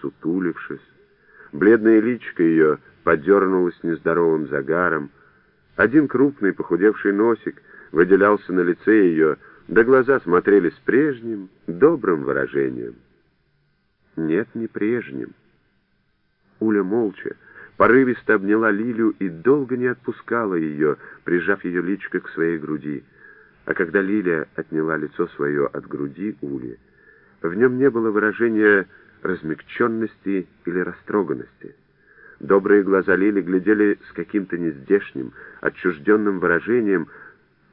сутулившись. Бледная личка ее подернулась нездоровым загаром. Один крупный похудевший носик выделялся на лице ее, да глаза смотрели с прежним, добрым выражением. Нет, не прежним. Уля молча, порывисто обняла Лилю и долго не отпускала ее, прижав ее личико к своей груди. А когда Лиля отняла лицо свое от груди Ули, в нем не было выражения размягченности или растроганности. Добрые глаза Лили глядели с каким-то нездешним, отчужденным выражением,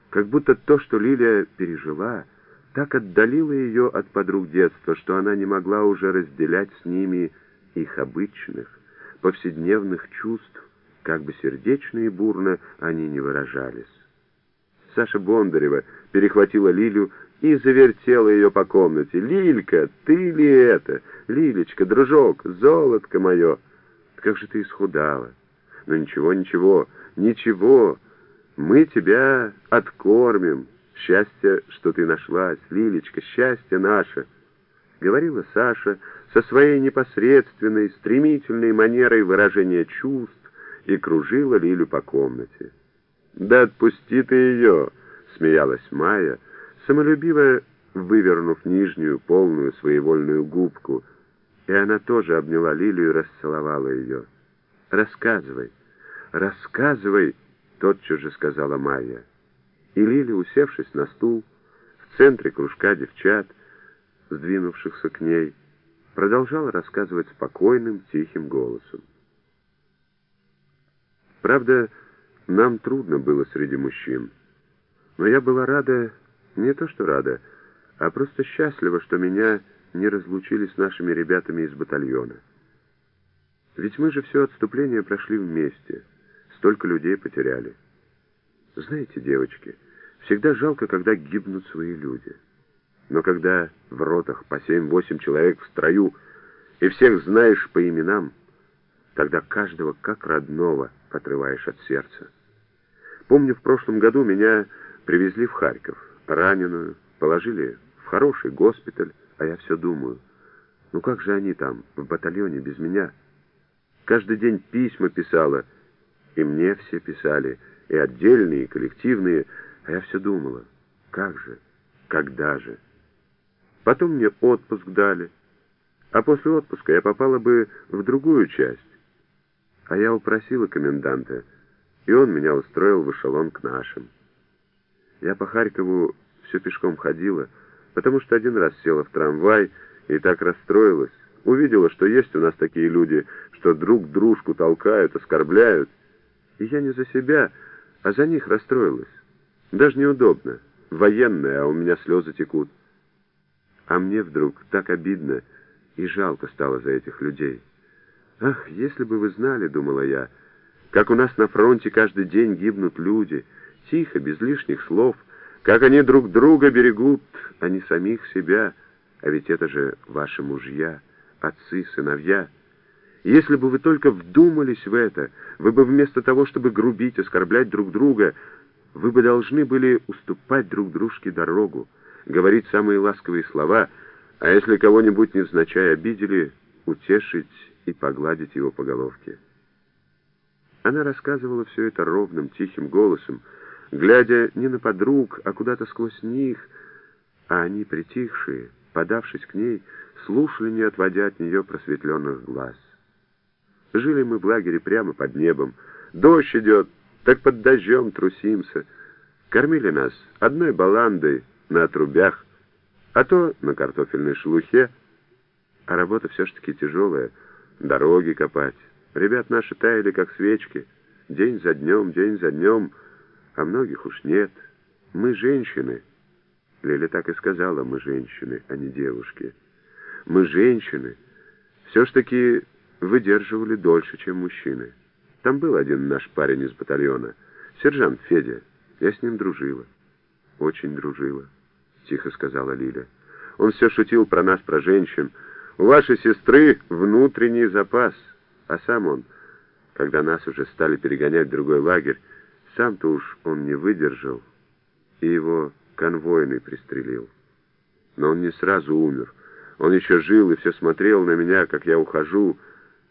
как будто то, что Лилия пережила, так отдалило ее от подруг детства, что она не могла уже разделять с ними их обычных, повседневных чувств, как бы сердечно и бурно они не выражались. Саша Бондарева перехватила Лилю и завертела ее по комнате. «Лилька, ты ли это? Лилечка, дружок, золотко мое! Как же ты исхудала! Ну ничего, ничего, ничего, мы тебя откормим. Счастье, что ты нашлась, Лилечка, счастье наше!» Говорила Саша со своей непосредственной, стремительной манерой выражения чувств и кружила Лилю по комнате. «Да отпусти ты ее!» — смеялась Майя, самолюбиво вывернув нижнюю, полную, своевольную губку, и она тоже обняла Лилию и расцеловала ее. «Рассказывай, рассказывай!» — тотчас же сказала Майя. И Лиля, усевшись на стул, в центре кружка девчат, сдвинувшихся к ней, продолжала рассказывать спокойным, тихим голосом. Правда, нам трудно было среди мужчин. Но я была рада, не то что рада, а просто счастлива, что меня не разлучили с нашими ребятами из батальона. Ведь мы же все отступление прошли вместе, столько людей потеряли. Знаете, девочки, всегда жалко, когда гибнут свои люди. Но когда в ротах по семь-восемь человек в строю, и всех знаешь по именам, тогда каждого как родного отрываешь от сердца. Помню, в прошлом году меня привезли в Харьков, раненую, положили в хороший госпиталь, а я все думаю, ну как же они там, в батальоне, без меня? Каждый день письма писала, и мне все писали, и отдельные, и коллективные, а я все думала, как же, когда же? Потом мне отпуск дали, а после отпуска я попала бы в другую часть. А я упросила коменданта, и он меня устроил в эшелон к нашим. Я по Харькову все пешком ходила, потому что один раз села в трамвай и так расстроилась, увидела, что есть у нас такие люди, что друг дружку толкают, оскорбляют. И я не за себя, а за них расстроилась. Даже неудобно. Военная, а у меня слезы текут. А мне вдруг так обидно и жалко стало за этих людей. Ах, если бы вы знали, думала я, — как у нас на фронте каждый день гибнут люди, тихо, без лишних слов, как они друг друга берегут, а не самих себя, а ведь это же ваши мужья, отцы, сыновья. Если бы вы только вдумались в это, вы бы вместо того, чтобы грубить, оскорблять друг друга, вы бы должны были уступать друг дружке дорогу, говорить самые ласковые слова, а если кого-нибудь невзначай обидели, утешить и погладить его по головке. Она рассказывала все это ровным, тихим голосом, глядя не на подруг, а куда-то сквозь них, а они, притихшие, подавшись к ней, слушали, не отводя от нее просветленных глаз. Жили мы в лагере прямо под небом. Дождь идет, так под дождем трусимся. Кормили нас одной баландой на отрубях, а то на картофельной шелухе. А работа все-таки тяжелая, дороги копать. Ребят наши таяли, как свечки, день за днем, день за днем, а многих уж нет. Мы женщины. Леля так и сказала, мы женщины, а не девушки. Мы женщины. Все ж таки выдерживали дольше, чем мужчины. Там был один наш парень из батальона, сержант Федя. Я с ним дружила. Очень дружила, тихо сказала Лиля. Он все шутил про нас, про женщин. У вашей сестры внутренний запас — а сам он, когда нас уже стали перегонять в другой лагерь, сам-то уж он не выдержал, и его конвойный пристрелил. Но он не сразу умер. Он еще жил и все смотрел на меня, как я ухожу,